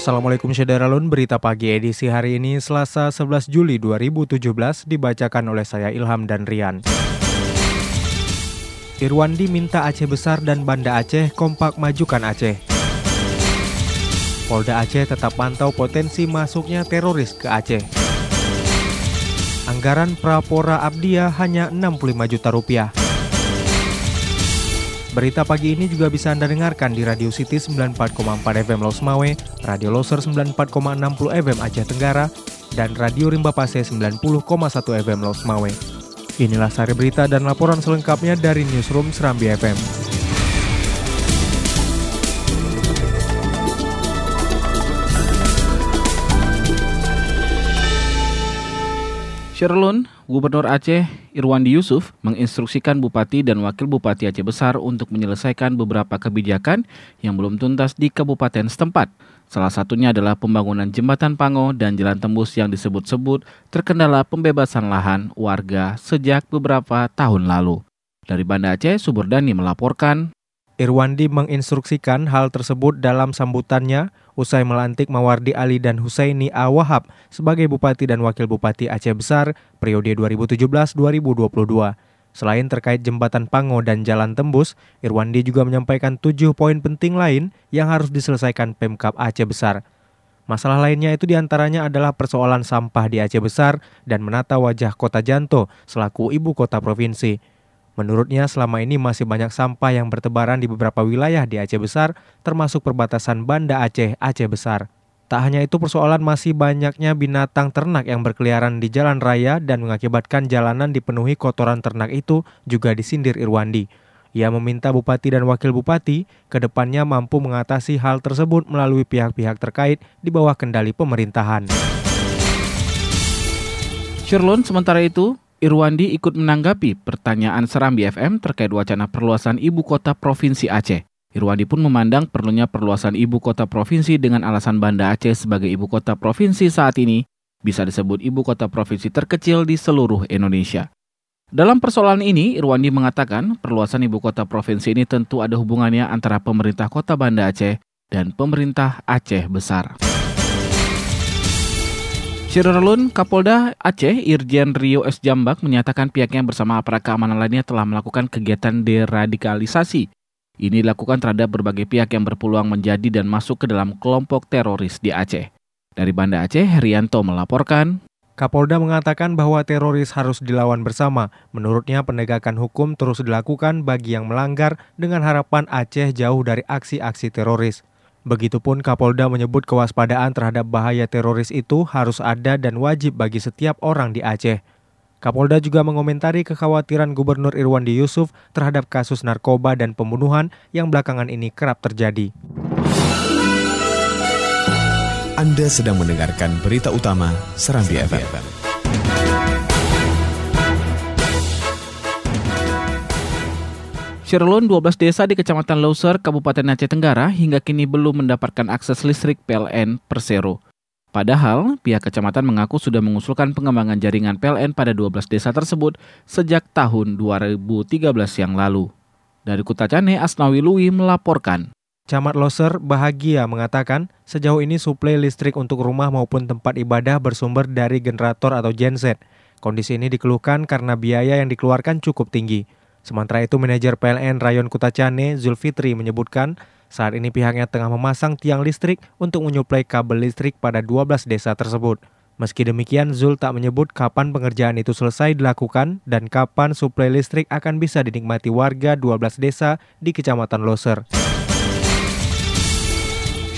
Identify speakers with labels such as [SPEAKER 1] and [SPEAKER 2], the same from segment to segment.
[SPEAKER 1] Assalamualaikum Syederalun, berita pagi edisi hari ini Selasa 11 Juli 2017 dibacakan oleh saya Ilham dan Rian. Irwandi minta Aceh Besar dan Banda Aceh kompak majukan Aceh. Polda Aceh tetap pantau potensi masuknya teroris ke Aceh. Anggaran Prapora Abdia hanya 65 juta rupiah. Berita pagi ini juga bisa Anda dengarkan di Radio City 94,4 FM Los Mawe, Radio Loser 94,60 FM Aceh Tenggara, dan Radio Rimba Pase 90,1 FM Los Mawe. Inilah sari berita dan laporan selengkapnya dari Newsroom Serambi FM.
[SPEAKER 2] Sherlun, Gubernur Aceh Irwandi Yusuf menginstruksikan Bupati dan Wakil Bupati Aceh Besar untuk menyelesaikan beberapa kebijakan yang belum tuntas di kabupaten setempat. Salah satunya adalah pembangunan jembatan Pango dan jalan tembus yang disebut-sebut terkendala pembebasan lahan warga sejak beberapa tahun lalu. Dari Banda Aceh, Suburdani melaporkan,
[SPEAKER 1] Irwandi menginstruksikan hal tersebut dalam sambutannya usai melantik Mawardi Ali dan Husaini A. Wahab sebagai Bupati dan Wakil Bupati Aceh Besar periode 2017-2022. Selain terkait jembatan Pango dan jalan tembus, Irwandi juga menyampaikan tujuh poin penting lain yang harus diselesaikan Pemkap Aceh Besar. Masalah lainnya itu di antaranya adalah persoalan sampah di Aceh Besar dan menata wajah kota Janto selaku ibu kota provinsi. Menurutnya selama ini masih banyak sampah yang bertebaran di beberapa wilayah di Aceh Besar, termasuk perbatasan Banda Aceh, Aceh Besar. Tak hanya itu persoalan masih banyaknya binatang ternak yang berkeliaran di jalan raya dan mengakibatkan jalanan dipenuhi kotoran ternak itu juga disindir Irwandi. Ia meminta bupati dan wakil bupati ke depannya mampu mengatasi hal tersebut melalui pihak-pihak terkait di bawah kendali pemerintahan.
[SPEAKER 2] Sherlon, sementara itu, Irwandi ikut menanggapi pertanyaan Serambi FM terkait wacana perluasan ibu kota provinsi Aceh. Irwandi pun memandang perlunya perluasan ibu kota provinsi dengan alasan Banda Aceh sebagai ibu kota provinsi saat ini bisa disebut ibu kota provinsi terkecil di seluruh Indonesia. Dalam persoalan ini, Irwandi mengatakan perluasan ibu kota provinsi ini tentu ada hubungannya antara pemerintah kota Banda Aceh dan pemerintah Aceh besar. Syirulun Kapolda Aceh Irjen Rio S. Jambak menyatakan pihaknya bersama aparat keamanan lainnya telah melakukan kegiatan deradikalisasi. Ini dilakukan terhadap berbagai pihak yang berpeluang menjadi dan masuk ke dalam kelompok teroris di Aceh. Dari Banda Aceh, Herianto melaporkan.
[SPEAKER 1] Kapolda mengatakan bahwa teroris harus dilawan bersama. Menurutnya penegakan hukum terus dilakukan bagi yang melanggar dengan harapan Aceh jauh dari aksi-aksi teroris. Begitupun Kapolda menyebut kewaspadaan terhadap bahaya teroris itu harus ada dan wajib bagi setiap orang di Aceh. Kapolda juga mengomentari kekhawatiran Gubernur Irwandi Yusuf terhadap kasus narkoba dan pembunuhan yang belakangan ini kerap terjadi.
[SPEAKER 3] Anda sedang mendengarkan berita utama Serambi FM.
[SPEAKER 2] Sherlon 12 desa di Kecamatan Loser, Kabupaten Aceh Tenggara hingga kini belum mendapatkan akses listrik PLN Persero. Padahal, pihak kecamatan mengaku sudah mengusulkan pengembangan jaringan PLN pada 12 desa tersebut sejak tahun 2013 yang lalu. Dari Kutacane, Asnawi Lui melaporkan.
[SPEAKER 1] Camat Loser bahagia mengatakan sejauh ini suplai listrik untuk rumah maupun tempat ibadah bersumber dari generator atau genset. Kondisi ini dikeluhkan karena biaya yang dikeluarkan cukup tinggi. Sementara itu, manajer PLN Rayon Kutacane, Zulfitri, menyebutkan saat ini pihaknya tengah memasang tiang listrik untuk menyuplai kabel listrik pada 12 desa tersebut. Meski demikian, Zul tak menyebut kapan pengerjaan itu selesai dilakukan dan kapan suplai listrik akan bisa dinikmati warga 12 desa di Kecamatan Loser.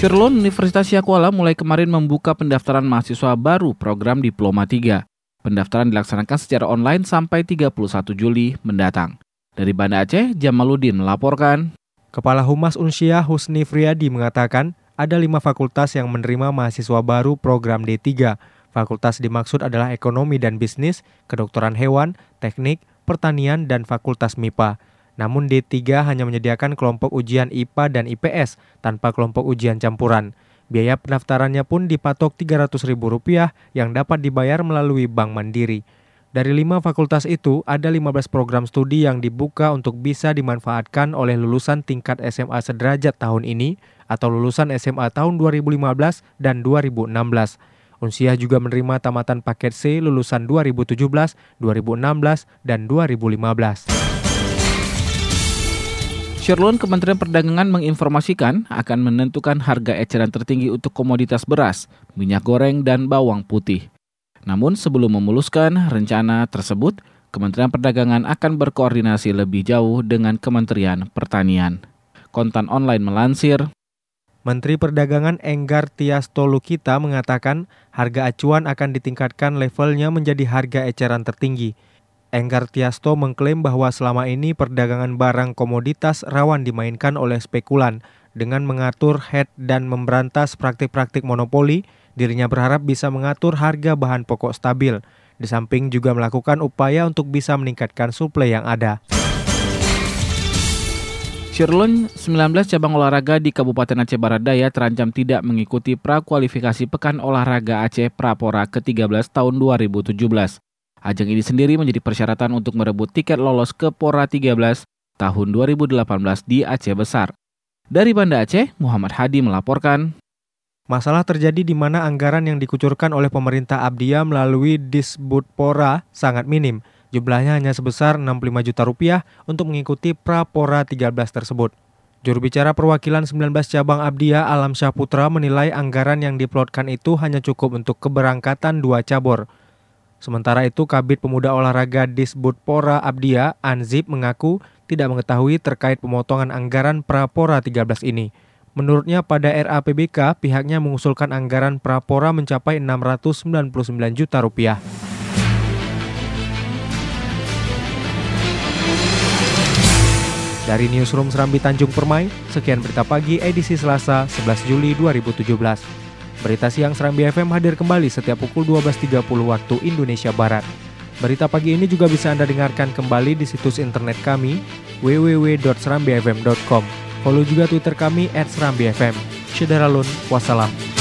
[SPEAKER 2] Sherlon Universitas Yakuala mulai kemarin membuka pendaftaran mahasiswa baru program Diploma 3. Pendaftaran dilaksanakan secara online sampai 31 Juli mendatang. Dari Banda Aceh, Jamaluddin melaporkan.
[SPEAKER 1] Kepala Humas Unsia Husni Friadi mengatakan ada lima fakultas yang menerima mahasiswa baru program D3. Fakultas dimaksud adalah ekonomi dan bisnis, kedokteran hewan, teknik, pertanian, dan fakultas MIPA. Namun D3 hanya menyediakan kelompok ujian IPA dan IPS tanpa kelompok ujian campuran. Biaya pendaftarannya pun dipatok Rp300.000 yang dapat dibayar melalui Bank Mandiri. Dari lima fakultas itu, ada 15 program studi yang dibuka untuk bisa dimanfaatkan oleh lulusan tingkat SMA sederajat tahun ini atau lulusan SMA tahun 2015 dan 2016. Unsiah juga menerima tamatan paket C lulusan 2017, 2016, dan 2015.
[SPEAKER 2] Sherlon Kementerian Perdagangan menginformasikan akan menentukan harga eceran tertinggi untuk komoditas beras, minyak goreng, dan bawang putih. Namun sebelum memuluskan rencana tersebut, Kementerian Perdagangan akan berkoordinasi lebih jauh dengan Kementerian Pertanian. Kontan online melansir,
[SPEAKER 1] Menteri Perdagangan Enggar Tiasto Lukita mengatakan harga acuan akan ditingkatkan levelnya menjadi harga eceran tertinggi. Enggar Tiasto mengklaim bahwa selama ini perdagangan barang komoditas rawan dimainkan oleh spekulan dengan mengatur head dan memberantas praktik-praktik monopoli Dirinya berharap bisa mengatur harga bahan pokok stabil, di samping juga melakukan upaya untuk bisa meningkatkan suplai yang ada.
[SPEAKER 2] Sherlon 19 cabang olahraga di Kabupaten Aceh Barat Daya terancam tidak mengikuti prakualifikasi Pekan Olahraga Aceh Prapora ke-13 tahun 2017. Ajang ini sendiri menjadi persyaratan untuk merebut tiket lolos ke Pora 13 tahun 2018 di Aceh Besar. Dari Banda Aceh, Muhammad Hadi melaporkan.
[SPEAKER 1] Masalah terjadi di mana anggaran yang dikucurkan oleh pemerintah Abdia melalui Disbudpora sangat minim. Jumlahnya hanya sebesar 65 juta rupiah untuk mengikuti Prapora 13 tersebut. Juru bicara perwakilan 19 cabang Abdia Alam Syahputra menilai anggaran yang diplotkan itu hanya cukup untuk keberangkatan dua cabur. Sementara itu, Kabit Pemuda Olahraga Disbudpora Abdia, Anzip, mengaku tidak mengetahui terkait pemotongan anggaran Prapora 13 ini. Menurutnya pada RAPBK pihaknya mengusulkan anggaran prapora mencapai 699 juta rupiah. Dari Newsroom Serambi Tanjung Permai, sekian berita pagi edisi Selasa 11 Juli 2017. Berita siang Serambi FM hadir kembali setiap pukul 12.30 waktu Indonesia Barat. Berita pagi ini juga bisa Anda dengarkan kembali di situs internet kami www.serambifm.com. Follow juga Twitter kami @serambifm. Syederalun, wassalam.